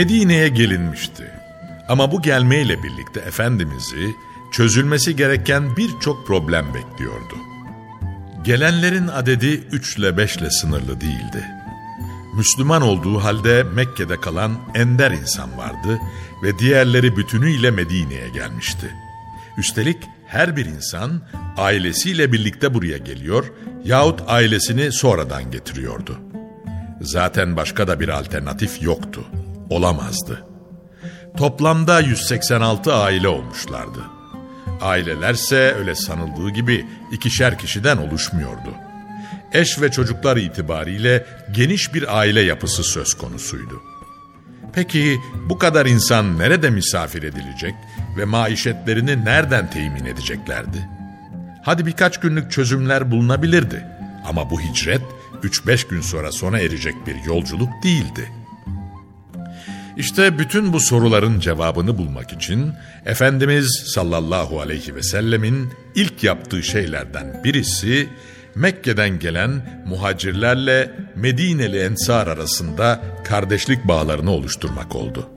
Medine'ye gelinmişti. Ama bu gelmeyle birlikte Efendimiz'i çözülmesi gereken birçok problem bekliyordu. Gelenlerin adedi 3 ile 5 ile sınırlı değildi. Müslüman olduğu halde Mekke'de kalan ender insan vardı ve diğerleri bütünüyle Medine'ye gelmişti. Üstelik her bir insan ailesiyle birlikte buraya geliyor yahut ailesini sonradan getiriyordu. Zaten başka da bir alternatif yoktu olamazdı. Toplamda 186 aile olmuşlardı. Ailelerse öyle sanıldığı gibi ikişer kişiden oluşmuyordu. Eş ve çocuklar itibariyle geniş bir aile yapısı söz konusuydu. Peki bu kadar insan nerede misafir edilecek ve maişetlerini nereden temin edeceklerdi? Hadi birkaç günlük çözümler bulunabilirdi ama bu hicret 3-5 gün sonra sona erecek bir yolculuk değildi.'' İşte bütün bu soruların cevabını bulmak için Efendimiz sallallahu aleyhi ve sellemin ilk yaptığı şeylerden birisi Mekke'den gelen muhacirlerle Medineli ensar arasında kardeşlik bağlarını oluşturmak oldu.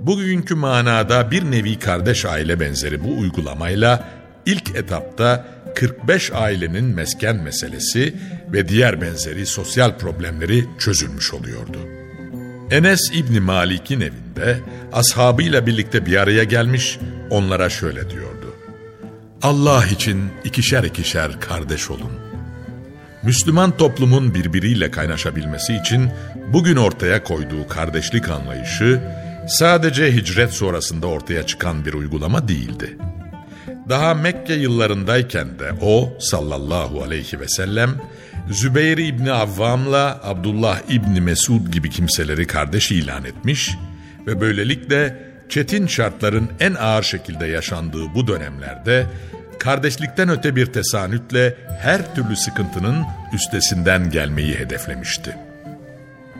Bugünkü manada bir nevi kardeş aile benzeri bu uygulamayla ilk etapta 45 ailenin mesken meselesi ve diğer benzeri sosyal problemleri çözülmüş oluyordu. Enes İbni Malik'in evinde ashabıyla birlikte bir araya gelmiş onlara şöyle diyordu. Allah için ikişer ikişer kardeş olun. Müslüman toplumun birbiriyle kaynaşabilmesi için bugün ortaya koyduğu kardeşlik anlayışı sadece hicret sonrasında ortaya çıkan bir uygulama değildi. Daha Mekke yıllarındayken de o sallallahu aleyhi ve sellem Zübeyir İbni Avvam'la Abdullah İbni Mesud gibi kimseleri kardeş ilan etmiş ve böylelikle çetin şartların en ağır şekilde yaşandığı bu dönemlerde kardeşlikten öte bir tesanütle her türlü sıkıntının üstesinden gelmeyi hedeflemişti.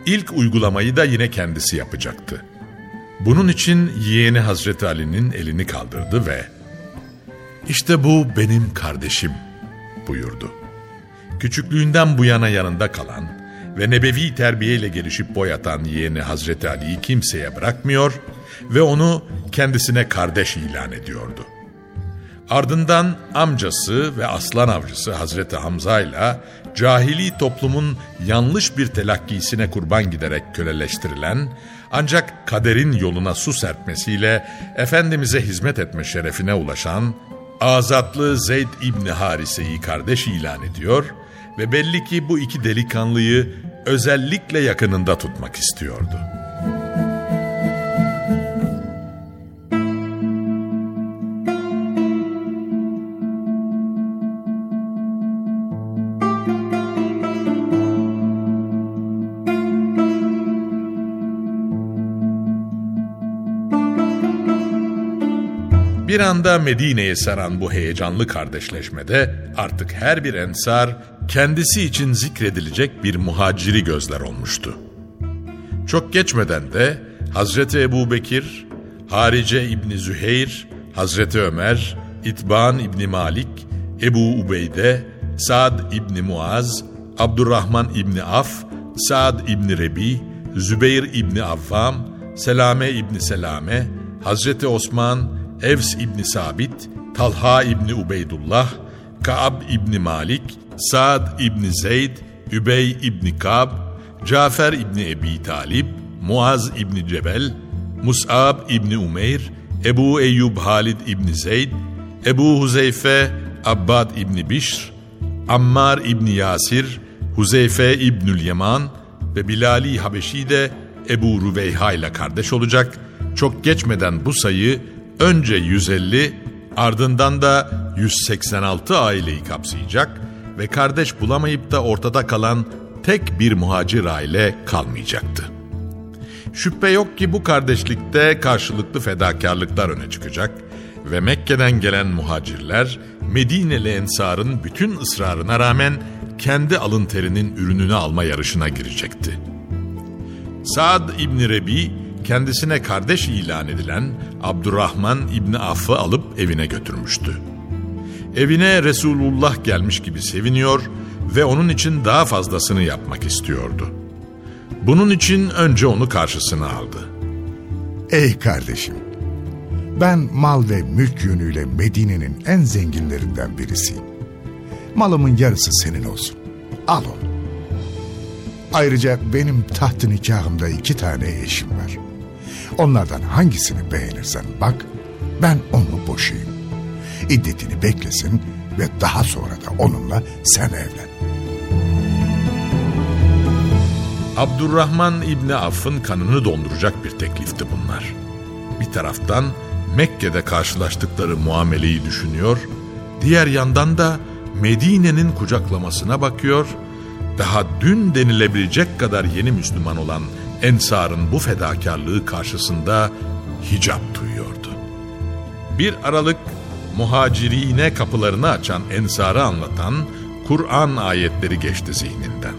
İlk uygulamayı da yine kendisi yapacaktı. Bunun için yeğeni Hazreti Ali'nin elini kaldırdı ve ''İşte bu benim kardeşim'' buyurdu küçüklüğünden bu yana yanında kalan ve nebevi terbiyeyle gelişip boyatan yeğeni Hazreti Ali'yi kimseye bırakmıyor ve onu kendisine kardeş ilan ediyordu. Ardından amcası ve aslan avcısı Hazreti Hamza ile cahili toplumun yanlış bir telakkisine kurban giderek köleleştirilen ancak kaderin yoluna su serpmesiyle Efendimiz'e hizmet etme şerefine ulaşan azatlı Zeyd İbni Harise'yi kardeş ilan ediyor ve belli ki bu iki delikanlıyı özellikle yakınında tutmak istiyordu. Bir anda Medine'ye saran bu heyecanlı kardeşleşmede artık her bir ensar kendisi için zikredilecek bir muhaciri gözler olmuştu. Çok geçmeden de Hazreti Ebu Bekir, Harice İbni Züheyr, Hazreti Ömer, İtban İbni Malik, Ebu Ubeyde, Saad İbni Muaz, Abdurrahman İbni Af, Saad İbni Rebi, Zübeyir İbni Avvam, Selame İbni Selame, Hazreti Osman, Evs İbni Sabit, Talha İbni Ubeydullah, Kaab İbni Malik, Saad İbni Zeyd, Übey İbni Kab, Cafer İbni Ebi Talib, Muaz İbni Cebel, Mus'ab İbni Umeyr, Ebu Eyyub Halid İbni Zeyd, Ebu Huzeyfe Abbad İbni Bişr, Ammar İbni Yasir, Huzeyfe İbnül Yaman ve Bilali Habeşi de Ebu Rüveyha ile kardeş olacak. Çok geçmeden bu sayı önce 150 ardından da 186 aileyi kapsayacak ve kardeş bulamayıp da ortada kalan tek bir muhacir aile kalmayacaktı. Şüphe yok ki bu kardeşlikte karşılıklı fedakarlıklar öne çıkacak ve Mekke'den gelen muhacirler Medineli Ensar'ın bütün ısrarına rağmen kendi alın terinin ürününü alma yarışına girecekti. Saad İbni Rebi kendisine kardeş ilan edilen Abdurrahman İbni Aff'ı alıp evine götürmüştü. Evine Resulullah gelmiş gibi seviniyor ve onun için daha fazlasını yapmak istiyordu. Bunun için önce onu karşısına aldı. Ey kardeşim, ben mal ve mülk yönüyle Medine'nin en zenginlerinden birisiyim. Malımın yarısı senin olsun. Al onu. Ayrıca benim taht nikahımda iki tane eşim var. Onlardan hangisini beğenirsen bak, ben onu boşayayım. İddetini beklesin ve daha sonra da onunla sen evlen. Abdurrahman İbni Aff'ın kanını donduracak bir teklifti bunlar. Bir taraftan Mekke'de karşılaştıkları muameleyi düşünüyor, diğer yandan da Medine'nin kucaklamasına bakıyor, daha dün denilebilecek kadar yeni Müslüman olan Ensar'ın bu fedakarlığı karşısında hicap duyuyordu. Bir aralık muhacirine kapılarını açan Ensar'ı anlatan Kur'an ayetleri geçti zihninden.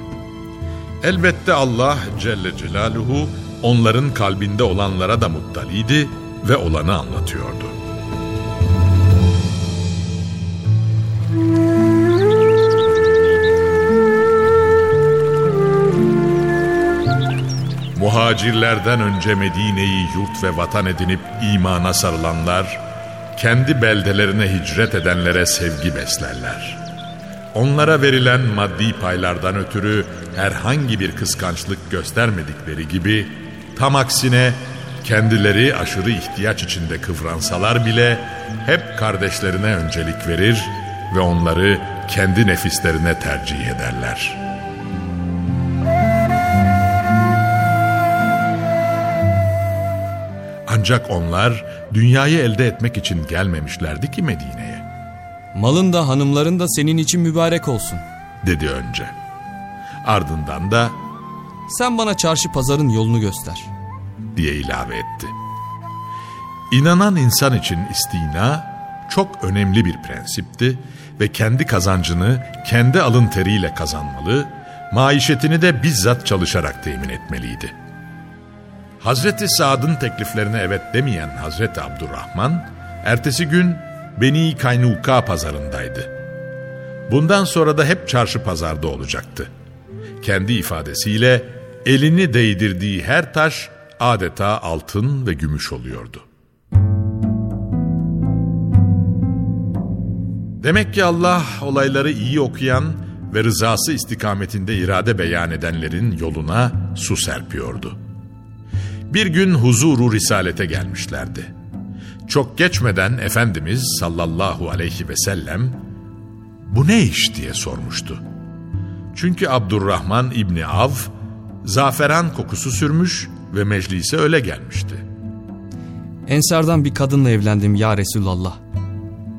Elbette Allah Celle Celaluhu onların kalbinde olanlara da muttaliydi ve olanı anlatıyordu. Muhacirlerden önce Medine'yi yurt ve vatan edinip imana sarılanlar, kendi beldelerine hicret edenlere sevgi beslerler. Onlara verilen maddi paylardan ötürü herhangi bir kıskançlık göstermedikleri gibi, tam aksine kendileri aşırı ihtiyaç içinde kıvransalar bile hep kardeşlerine öncelik verir ve onları kendi nefislerine tercih ederler.'' Ancak onlar dünyayı elde etmek için gelmemişlerdi ki Medine'ye. Malın da hanımların da senin için mübarek olsun. Dedi önce. Ardından da sen bana çarşı pazarın yolunu göster. Diye ilave etti. İnanan insan için istina çok önemli bir prensipti ve kendi kazancını kendi alın teriyle kazanmalı, maişetini de bizzat çalışarak temin etmeliydi. Hazreti Saad'ın tekliflerine evet demeyen Hazreti Abdurrahman, ertesi gün Beni Kaynuka pazarındaydı. Bundan sonra da hep çarşı pazarda olacaktı. Kendi ifadesiyle elini değdirdiği her taş adeta altın ve gümüş oluyordu. Demek ki Allah olayları iyi okuyan ve rızası istikametinde irade beyan edenlerin yoluna su serpiyordu. Bir gün huzuru risalete gelmişlerdi. Çok geçmeden Efendimiz sallallahu aleyhi ve sellem bu ne iş diye sormuştu. Çünkü Abdurrahman İbni Av zaferan kokusu sürmüş ve meclise öyle gelmişti. Ensardan bir kadınla evlendim ya Resulallah.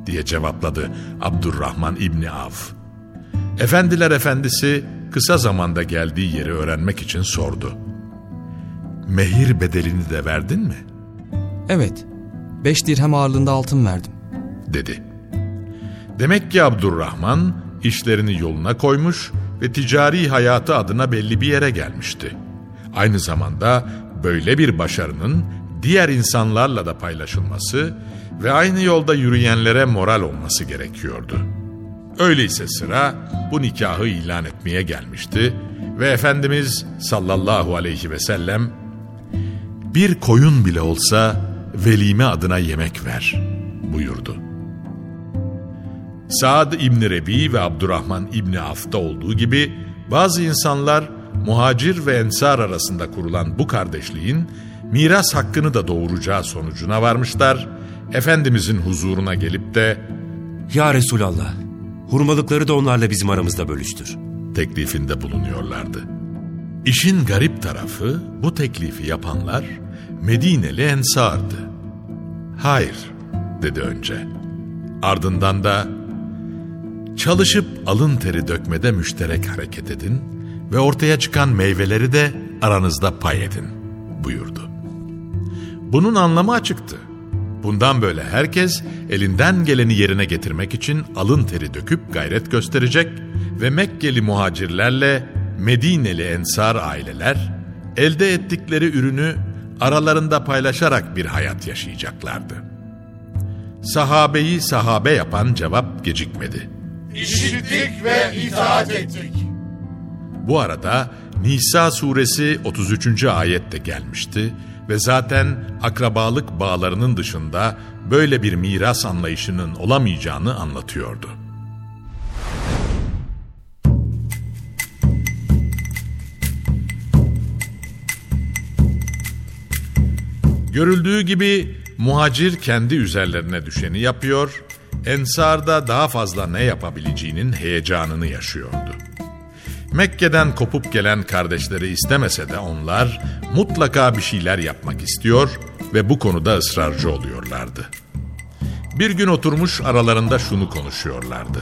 Diye cevapladı Abdurrahman İbni Av. Efendiler efendisi kısa zamanda geldiği yeri öğrenmek için sordu. Mehir bedelini de verdin mi? Evet. beş dirhem ağırlığında altın verdim. Dedi. Demek ki Abdurrahman işlerini yoluna koymuş ve ticari hayatı adına belli bir yere gelmişti. Aynı zamanda böyle bir başarının diğer insanlarla da paylaşılması ve aynı yolda yürüyenlere moral olması gerekiyordu. Öyleyse sıra bu nikahı ilan etmeye gelmişti ve Efendimiz sallallahu aleyhi ve sellem bir koyun bile olsa velime adına yemek ver buyurdu. Saad İbni Rebi ve Abdurrahman İbni Af'ta olduğu gibi bazı insanlar muhacir ve ensar arasında kurulan bu kardeşliğin miras hakkını da doğuracağı sonucuna varmışlar. Efendimizin huzuruna gelip de Ya Resulallah, hurmalıkları da onlarla bizim aramızda bölüştür. teklifinde bulunuyorlardı. İşin garip tarafı bu teklifi yapanlar Medineli ensardı. Hayır dedi önce. Ardından da çalışıp alın teri dökmede müşterek hareket edin ve ortaya çıkan meyveleri de aranızda pay edin buyurdu. Bunun anlamı açıktı. Bundan böyle herkes elinden geleni yerine getirmek için alın teri döküp gayret gösterecek ve Mekkeli muhacirlerle Medineli ensar aileler elde ettikleri ürünü aralarında paylaşarak bir hayat yaşayacaklardı. Sahabeyi sahabe yapan cevap gecikmedi. İşittik ve itaat ettik. Bu arada Nisa suresi 33. ayette gelmişti ve zaten akrabalık bağlarının dışında böyle bir miras anlayışının olamayacağını anlatıyordu. Görüldüğü gibi muhacir kendi üzerlerine düşeni yapıyor, ensar da daha fazla ne yapabileceğinin heyecanını yaşıyordu. Mekke'den kopup gelen kardeşleri istemese de onlar mutlaka bir şeyler yapmak istiyor ve bu konuda ısrarcı oluyorlardı. Bir gün oturmuş aralarında şunu konuşuyorlardı.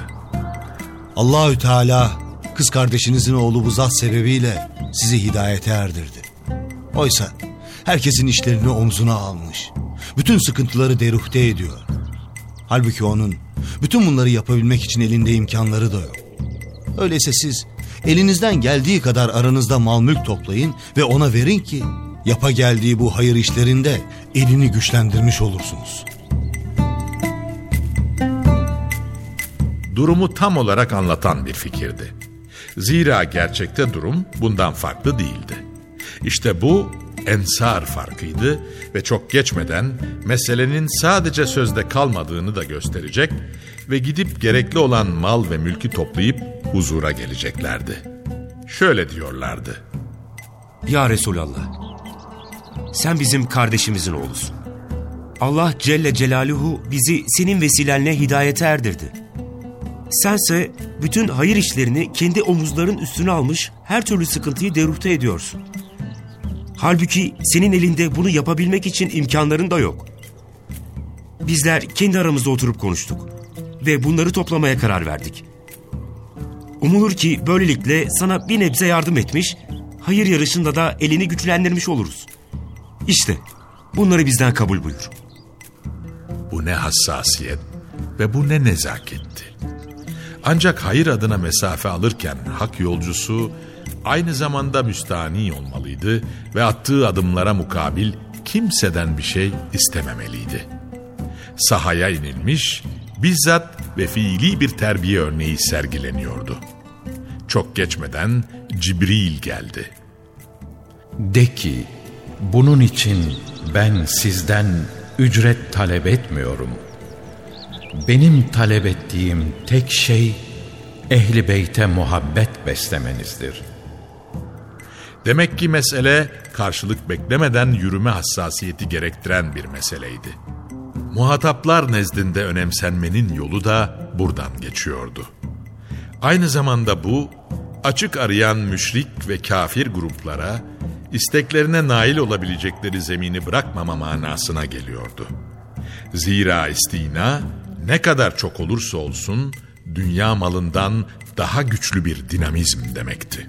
Allahü Teala kız kardeşinizin oğlu bu zat sebebiyle sizi hidayete erdirdi. Oysa herkesin işlerini omzuna almış. Bütün sıkıntıları deruhte ediyor. Halbuki onun bütün bunları yapabilmek için elinde imkanları da yok. Öyleyse siz elinizden geldiği kadar aranızda mal mülk toplayın ve ona verin ki yapa geldiği bu hayır işlerinde elini güçlendirmiş olursunuz. Durumu tam olarak anlatan bir fikirdi. Zira gerçekte durum bundan farklı değildi. İşte bu ensar farkıydı ve çok geçmeden meselenin sadece sözde kalmadığını da gösterecek ve gidip gerekli olan mal ve mülkü toplayıp huzura geleceklerdi. Şöyle diyorlardı. Ya Resulallah, sen bizim kardeşimizin oğlusun. Allah Celle Celaluhu bizi senin vesilenle hidayete erdirdi. Sense bütün hayır işlerini kendi omuzların üstüne almış her türlü sıkıntıyı deruhte ediyorsun. Halbuki senin elinde bunu yapabilmek için imkanların da yok. Bizler kendi aramızda oturup konuştuk ve bunları toplamaya karar verdik. Umulur ki böylelikle sana bir nebze yardım etmiş, hayır yarışında da elini güçlendirmiş oluruz. İşte bunları bizden kabul buyur. Bu ne hassasiyet ve bu ne nezaketti. Ancak hayır adına mesafe alırken hak yolcusu aynı zamanda müstani olmalıydı ve attığı adımlara mukabil kimseden bir şey istememeliydi. Sahaya inilmiş, bizzat ve fiili bir terbiye örneği sergileniyordu. Çok geçmeden Cibril geldi. De ki, bunun için ben sizden ücret talep etmiyorum. Benim talep ettiğim tek şey, ehli beyte muhabbet beslemenizdir. Demek ki mesele karşılık beklemeden yürüme hassasiyeti gerektiren bir meseleydi. Muhataplar nezdinde önemsenmenin yolu da buradan geçiyordu. Aynı zamanda bu, açık arayan müşrik ve kafir gruplara, isteklerine nail olabilecekleri zemini bırakmama manasına geliyordu. Zira istina, ne kadar çok olursa olsun, dünya malından daha güçlü bir dinamizm demekti.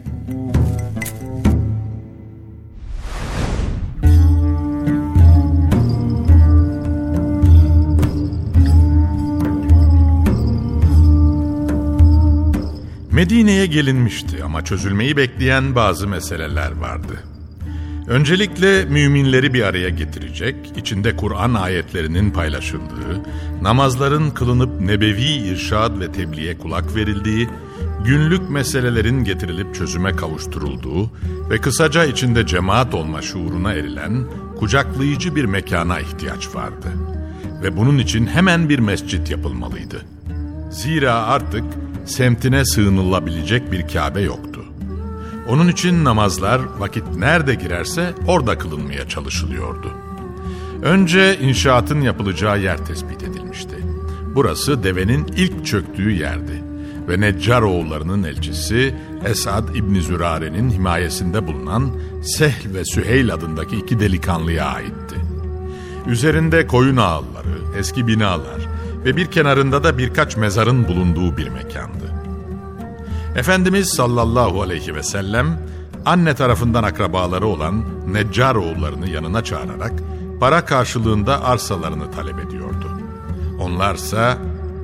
Medine'ye gelinmişti ama çözülmeyi bekleyen bazı meseleler vardı. Öncelikle müminleri bir araya getirecek, içinde Kur'an ayetlerinin paylaşıldığı, namazların kılınıp nebevi irşad ve tebliğe kulak verildiği, günlük meselelerin getirilip çözüme kavuşturulduğu ve kısaca içinde cemaat olma şuuruna erilen kucaklayıcı bir mekana ihtiyaç vardı. Ve bunun için hemen bir mescit yapılmalıydı. Zira artık semtine sığınılabilecek bir Kabe yoktu. Onun için namazlar vakit nerede girerse orada kılınmaya çalışılıyordu. Önce inşaatın yapılacağı yer tespit edilmişti. Burası devenin ilk çöktüğü yerdi ve Neccar oğullarının elçisi Esad İbni Zürare'nin himayesinde bulunan Sehl ve Süheyl adındaki iki delikanlıya aitti. Üzerinde koyun ağılları, eski binalar ve bir kenarında da birkaç mezarın bulunduğu bir mekandı. Efendimiz sallallahu aleyhi ve sellem anne tarafından akrabaları olan Neccar oğullarını yanına çağırarak para karşılığında arsalarını talep ediyordu. Onlarsa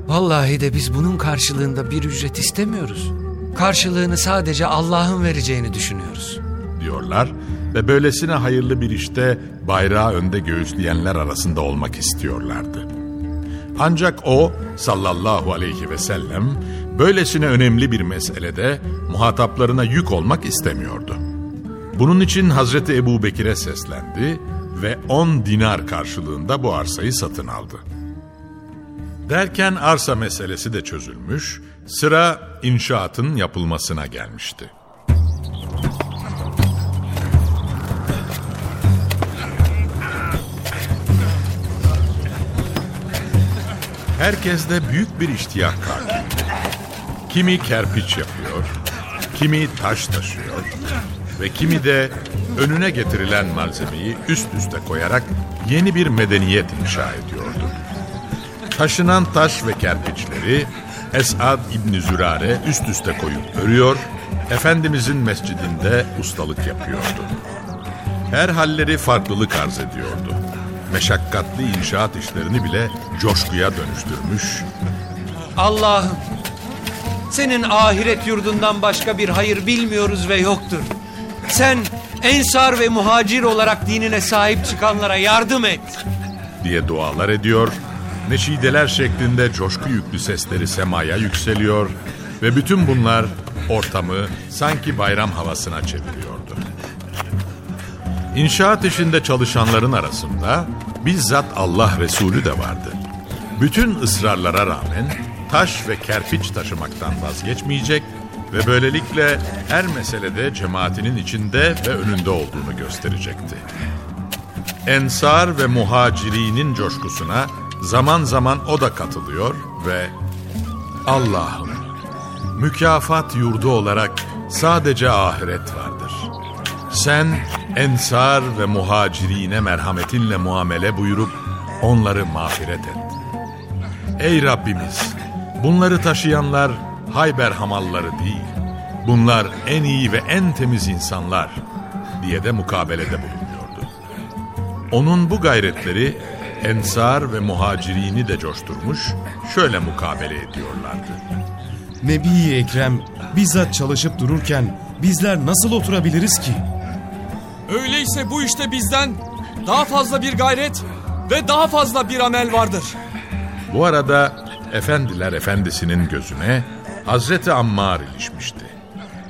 Vallahi de biz bunun karşılığında bir ücret istemiyoruz. Karşılığını sadece Allah'ın vereceğini düşünüyoruz. diyorlar ve böylesine hayırlı bir işte bayrağı önde göğüsleyenler arasında olmak istiyorlardı. Ancak o sallallahu aleyhi ve sellem böylesine önemli bir meselede muhataplarına yük olmak istemiyordu. Bunun için Hazreti Ebu Bekir'e seslendi ve 10 dinar karşılığında bu arsayı satın aldı. Derken arsa meselesi de çözülmüş, sıra inşaatın yapılmasına gelmişti. Herkeste büyük bir iştiyak hakim. Kimi kerpiç yapıyor, kimi taş taşıyor ve kimi de önüne getirilen malzemeyi üst üste koyarak yeni bir medeniyet inşa ediyordu. Taşınan taş ve kerpiçleri Esad İbni Zürare üst üste koyup örüyor, Efendimizin mescidinde ustalık yapıyordu. Her halleri farklılık arz ediyordu. Meşakkatli inşaat işlerini bile coşkuya dönüştürmüş, Allah'ım senin ahiret yurdundan başka bir hayır bilmiyoruz ve yoktur. Sen ensar ve muhacir olarak dinine sahip çıkanlara yardım et. diye dualar ediyor, neşideler şeklinde coşku yüklü sesleri semaya yükseliyor ve bütün bunlar ortamı sanki bayram havasına çeviriyordu. İnşaat işinde çalışanların arasında bizzat Allah Resulü de vardı. Bütün ısrarlara rağmen taş ve kerpiç taşımaktan vazgeçmeyecek ve böylelikle her meselede cemaatinin içinde ve önünde olduğunu gösterecekti. Ensar ve muhacirinin coşkusuna zaman zaman o da katılıyor ve Allah'ım mükafat yurdu olarak sadece ahiret vardır. Sen ensar ve muhacirine merhametinle muamele buyurup onları mağfiret et. Ey Rabbimiz bunları taşıyanlar Hayber hamalları değil. Bunlar en iyi ve en temiz insanlar diye de mukabelede bulunuyordu. Onun bu gayretleri Ensar ve muhacirini de coşturmuş, şöyle mukabele ediyorlardı. Nebi-i Ekrem bizzat çalışıp dururken bizler nasıl oturabiliriz ki? Öyleyse bu işte bizden daha fazla bir gayret ve daha fazla bir amel vardır. Bu arada efendiler efendisinin gözüne Hazreti Ammar ilişmişti.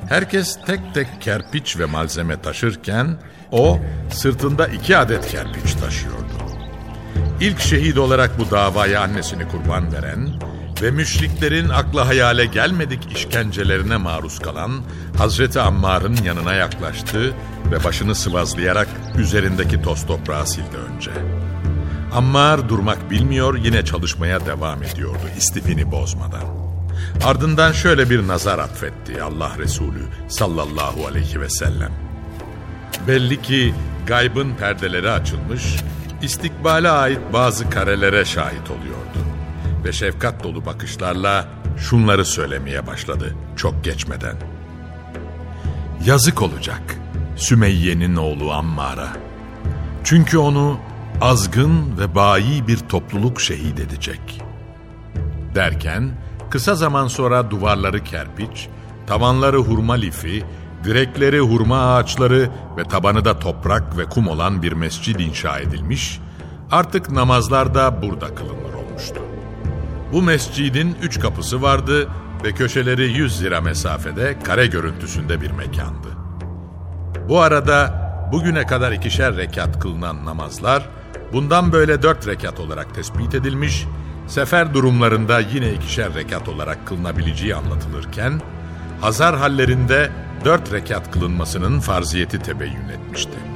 Herkes tek tek kerpiç ve malzeme taşırken o sırtında iki adet kerpiç taşıyordu. İlk şehit olarak bu davaya annesini kurban veren ve müşriklerin akla hayale gelmedik işkencelerine maruz kalan Hazreti Ammar'ın yanına yaklaştı ve başını sıvazlayarak üzerindeki toz toprağı sildi önce. Ammar durmak bilmiyor yine çalışmaya devam ediyordu istifini bozmadan. Ardından şöyle bir nazar atfetti Allah Resulü sallallahu aleyhi ve sellem. Belli ki gaybın perdeleri açılmış, istikbale ait bazı karelere şahit oluyordu. Ve şefkat dolu bakışlarla şunları söylemeye başladı çok geçmeden. Yazık olacak Sümeyye'nin oğlu Ammar'a. Çünkü onu azgın ve bayi bir topluluk şehit edecek. Derken kısa zaman sonra duvarları kerpiç, tavanları hurma lifi, direkleri hurma ağaçları ve tabanı da toprak ve kum olan bir mescid inşa edilmiş, artık namazlar da burada kılınır olmuştu. Bu mescidin üç kapısı vardı ve köşeleri 100 lira mesafede kare görüntüsünde bir mekandı. Bu arada bugüne kadar ikişer rekat kılınan namazlar, bundan böyle dört rekat olarak tespit edilmiş, sefer durumlarında yine ikişer rekat olarak kılınabileceği anlatılırken, Hazar hallerinde dört rekat kılınmasının farziyeti tebeyyün etmişti.